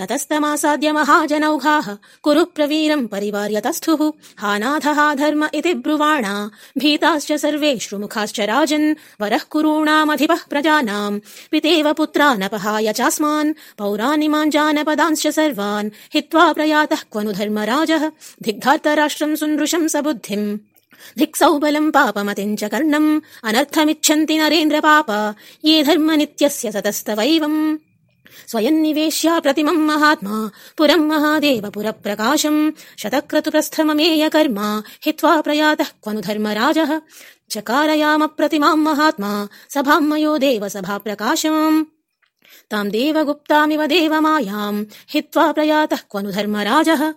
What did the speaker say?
ततस्तमासाद्य महाजनौघाः कुरु प्रवीरम् परिवार्यतस्थुः हा नाथः धर्म इति ब्रुवाणा भीताश्च सर्वेष्मुखाश्च राजन् वरः कुरूणामधिपः प्रजानाम् पितेव पुत्रानपहाय चास्मान् पौराणिमान् जानपदांश्च सर्वान् हित्वा प्रयातः क्वनु धर्मराजः दिग्धार्तराष्ट्रम् सुन्दृशम् स बुद्धिम्। धिक्सौ बलम् पापमतिम् च कर्णम् अनर्थमिच्छन्ति नरेन्द्र पाप ये धर्म नित्यस्य सतस्तवैवम् स्वयम् निवेश्या प्रतिमम् महात्मा पुरम् महादेव पुरप्रकाशम्। शतक्रतुप्रस्थममेय कर्म हित्वा प्रयातः क्वनु धर्मराजः। चकारयाम प्रतिमाम् महात्मा सभाम् मयो देव सभा प्रकाशम्। ताम् देवगुप्तामिव देवमायाम् हित्वा प्रयातः क्वनु धर्मराजः